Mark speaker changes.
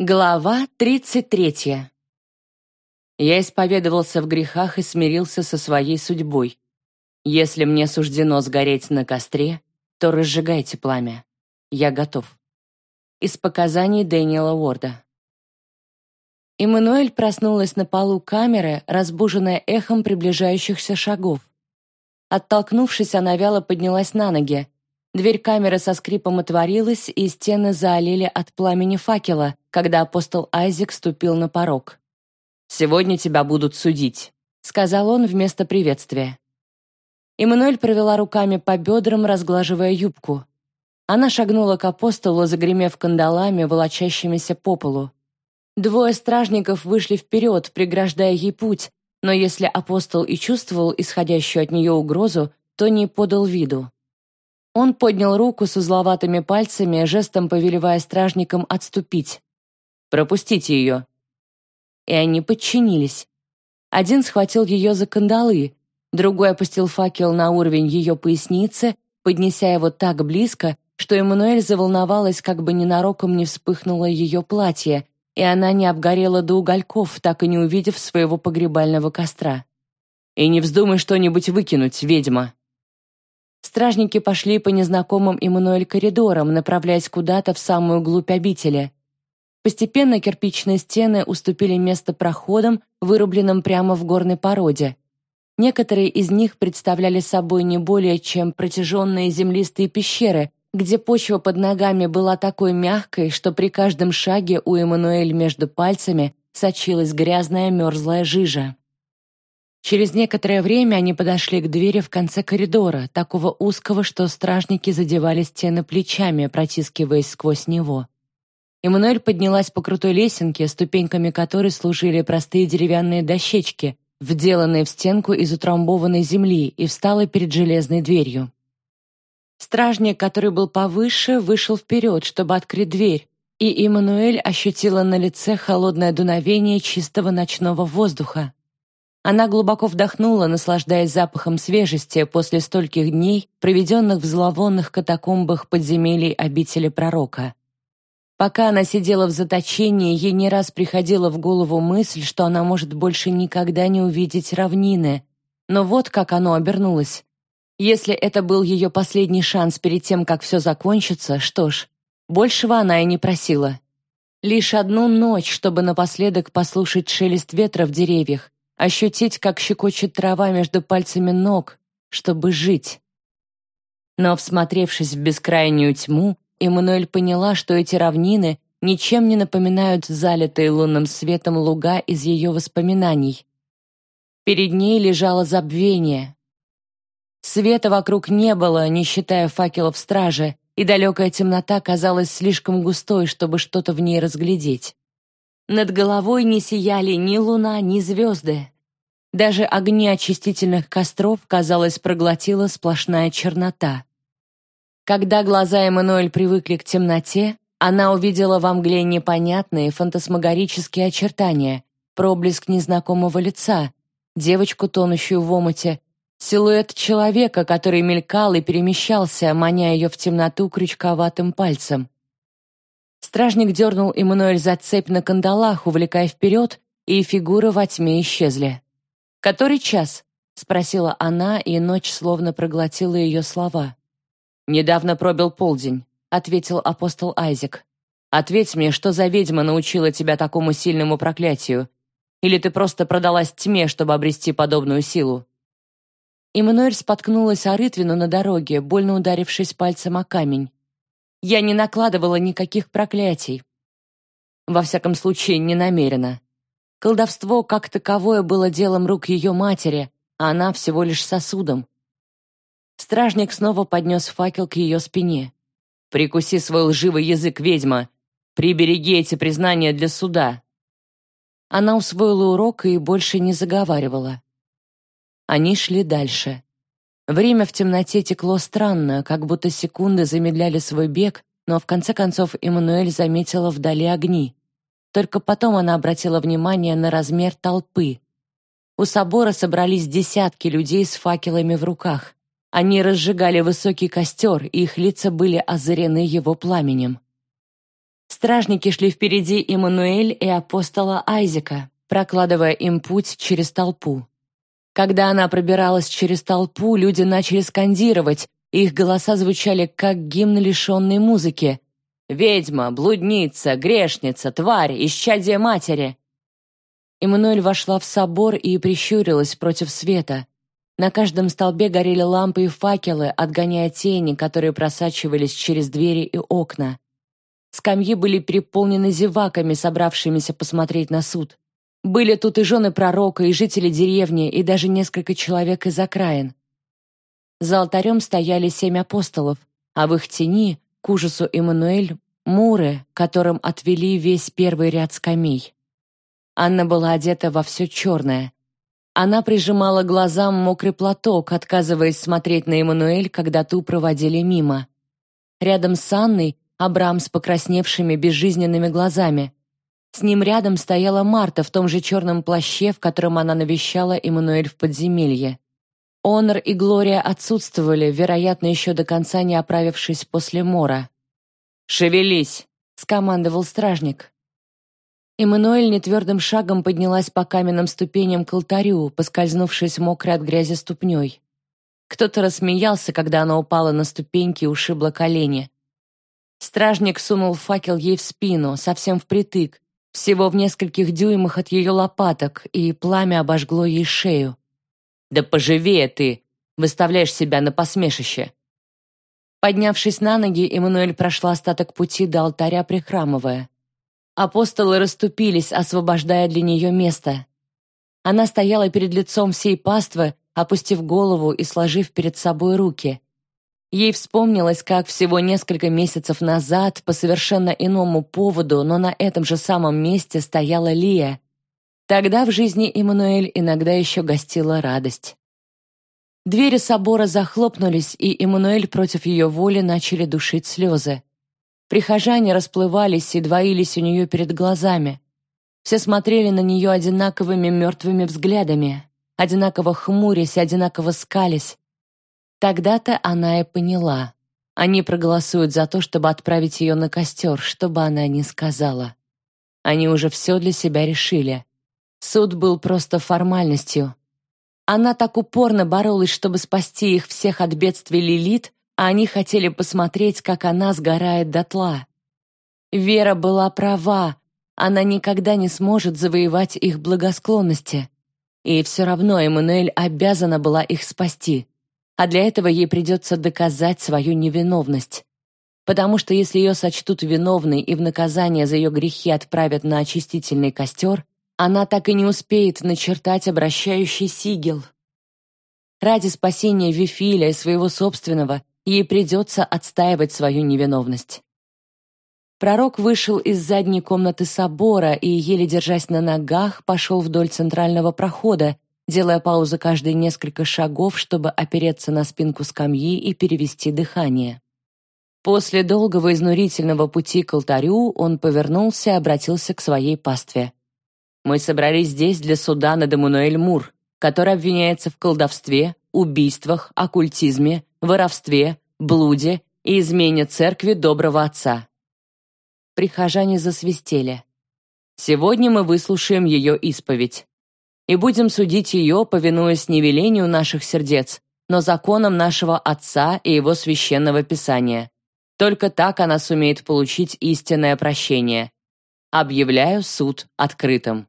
Speaker 1: Глава 33. Я исповедовался в грехах и смирился со своей судьбой. Если мне суждено сгореть на костре, то разжигайте пламя. Я готов. Из показаний Дэниела Уорда. Эммануэль проснулась на полу камеры, разбуженная эхом приближающихся шагов. Оттолкнувшись, она вяло поднялась на ноги, Дверь камеры со скрипом отворилась, и стены заолели от пламени факела, когда апостол Айзек ступил на порог. «Сегодня тебя будут судить», — сказал он вместо приветствия. Эммануэль провела руками по бедрам, разглаживая юбку. Она шагнула к апостолу, загремев кандалами, волочащимися по полу. Двое стражников вышли вперед, преграждая ей путь, но если апостол и чувствовал исходящую от нее угрозу, то не подал виду. Он поднял руку с узловатыми пальцами, жестом повелевая стражникам отступить. «Пропустите ее!» И они подчинились. Один схватил ее за кандалы, другой опустил факел на уровень ее поясницы, поднеся его так близко, что Эммануэль заволновалась, как бы ненароком не вспыхнуло ее платье, и она не обгорела до угольков, так и не увидев своего погребального костра. «И не вздумай что-нибудь выкинуть, ведьма!» Стражники пошли по незнакомым Эммануэль коридорам, направляясь куда-то в самую глубь обители. Постепенно кирпичные стены уступили место проходам, вырубленным прямо в горной породе. Некоторые из них представляли собой не более чем протяженные землистые пещеры, где почва под ногами была такой мягкой, что при каждом шаге у Эммануэль между пальцами сочилась грязная мерзлая жижа. Через некоторое время они подошли к двери в конце коридора, такого узкого, что стражники задевали стены плечами, протискиваясь сквозь него. Эммануэль поднялась по крутой лесенке, ступеньками которой служили простые деревянные дощечки, вделанные в стенку из утрамбованной земли, и встала перед железной дверью. Стражник, который был повыше, вышел вперед, чтобы открыть дверь, и Эммануэль ощутила на лице холодное дуновение чистого ночного воздуха. Она глубоко вдохнула, наслаждаясь запахом свежести после стольких дней, проведенных в зловонных катакомбах подземелий обители пророка. Пока она сидела в заточении, ей не раз приходила в голову мысль, что она может больше никогда не увидеть равнины. Но вот как оно обернулось. Если это был ее последний шанс перед тем, как все закончится, что ж, большего она и не просила. Лишь одну ночь, чтобы напоследок послушать шелест ветра в деревьях, ощутить, как щекочет трава между пальцами ног, чтобы жить. Но, всмотревшись в бескрайнюю тьму, Эммануэль поняла, что эти равнины ничем не напоминают залитые лунным светом луга из ее воспоминаний. Перед ней лежало забвение. Света вокруг не было, не считая факелов стражи, и далекая темнота казалась слишком густой, чтобы что-то в ней разглядеть. Над головой не сияли ни луна, ни звезды. Даже огни очистительных костров, казалось, проглотила сплошная чернота. Когда глаза Эммануэль привыкли к темноте, она увидела во мгле непонятные фантасмагорические очертания, проблеск незнакомого лица, девочку, тонущую в омуте, силуэт человека, который мелькал и перемещался, маня ее в темноту крючковатым пальцем. Стражник дернул Эммануэль за цепь на кандалах, увлекая вперед, и фигуры во тьме исчезли. «Который час?» — спросила она, и ночь словно проглотила ее слова. «Недавно пробил полдень», — ответил апостол Айзек. «Ответь мне, что за ведьма научила тебя такому сильному проклятию? Или ты просто продалась тьме, чтобы обрести подобную силу?» Эммануэль споткнулась о рытвину на дороге, больно ударившись пальцем о камень. Я не накладывала никаких проклятий. Во всяком случае, не намеренно. Колдовство как таковое было делом рук ее матери, а она всего лишь сосудом. Стражник снова поднес факел к ее спине. «Прикуси свой лживый язык, ведьма! Прибереги эти признания для суда!» Она усвоила урок и больше не заговаривала. Они шли дальше. Время в темноте текло странно, как будто секунды замедляли свой бег, но в конце концов Эммануэль заметила вдали огни. Только потом она обратила внимание на размер толпы. У собора собрались десятки людей с факелами в руках. Они разжигали высокий костер, и их лица были озарены его пламенем. Стражники шли впереди Иммануэль и апостола Айзека, прокладывая им путь через толпу. Когда она пробиралась через толпу, люди начали скандировать, и их голоса звучали как гимн лишенной музыки. «Ведьма, блудница, грешница, тварь, исчадие матери!» Эммануэль вошла в собор и прищурилась против света. На каждом столбе горели лампы и факелы, отгоняя тени, которые просачивались через двери и окна. Скамьи были переполнены зеваками, собравшимися посмотреть на суд. Были тут и жены пророка, и жители деревни, и даже несколько человек из окраин. За алтарем стояли семь апостолов, а в их тени, к ужасу Эммануэль, муры, которым отвели весь первый ряд скамей. Анна была одета во все черное. Она прижимала глазам мокрый платок, отказываясь смотреть на Эммануэль, когда ту проводили мимо. Рядом с Анной Абрам с покрасневшими безжизненными глазами. С ним рядом стояла Марта в том же черном плаще, в котором она навещала Эммануэль в подземелье. Онор и Глория отсутствовали, вероятно, еще до конца не оправившись после мора. «Шевелись!» — скомандовал стражник. Эммануэль нетвердым шагом поднялась по каменным ступеням к алтарю, поскользнувшись мокрой от грязи ступней. Кто-то рассмеялся, когда она упала на ступеньки и ушибла колени. Стражник сунул факел ей в спину, совсем впритык, всего в нескольких дюймах от ее лопаток, и пламя обожгло ей шею. «Да поживее ты! Выставляешь себя на посмешище!» Поднявшись на ноги, Эммануэль прошла остаток пути до алтаря, прихрамывая. Апостолы расступились, освобождая для нее место. Она стояла перед лицом всей паствы, опустив голову и сложив перед собой руки. Ей вспомнилось, как всего несколько месяцев назад, по совершенно иному поводу, но на этом же самом месте стояла Лия. Тогда в жизни Эммануэль иногда еще гостила радость. Двери собора захлопнулись, и Эммануэль против ее воли начали душить слезы. Прихожане расплывались и двоились у нее перед глазами. Все смотрели на нее одинаковыми мертвыми взглядами, одинаково хмурясь, одинаково скались. Тогда-то она и поняла. Они проголосуют за то, чтобы отправить ее на костер, что бы она ни сказала. Они уже все для себя решили. Суд был просто формальностью. Она так упорно боролась, чтобы спасти их всех от бедствий Лилит, они хотели посмотреть, как она сгорает дотла. Вера была права, она никогда не сможет завоевать их благосклонности. И все равно Эммануэль обязана была их спасти а для этого ей придется доказать свою невиновность. Потому что если ее сочтут виновной и в наказание за ее грехи отправят на очистительный костер, она так и не успеет начертать обращающий сигел. Ради спасения Вифиля и своего собственного ей придется отстаивать свою невиновность. Пророк вышел из задней комнаты собора и, еле держась на ногах, пошел вдоль центрального прохода, делая паузы каждые несколько шагов, чтобы опереться на спинку скамьи и перевести дыхание. После долгого изнурительного пути к алтарю он повернулся и обратился к своей пастве. «Мы собрались здесь для суда над Эммануэль Мур, который обвиняется в колдовстве, убийствах, оккультизме, воровстве, блуде и измене церкви доброго отца». Прихожане засвистели. «Сегодня мы выслушаем ее исповедь и будем судить ее, повинуясь не наших сердец, но законам нашего Отца и Его священного Писания. Только так она сумеет получить истинное прощение. Объявляю суд открытым.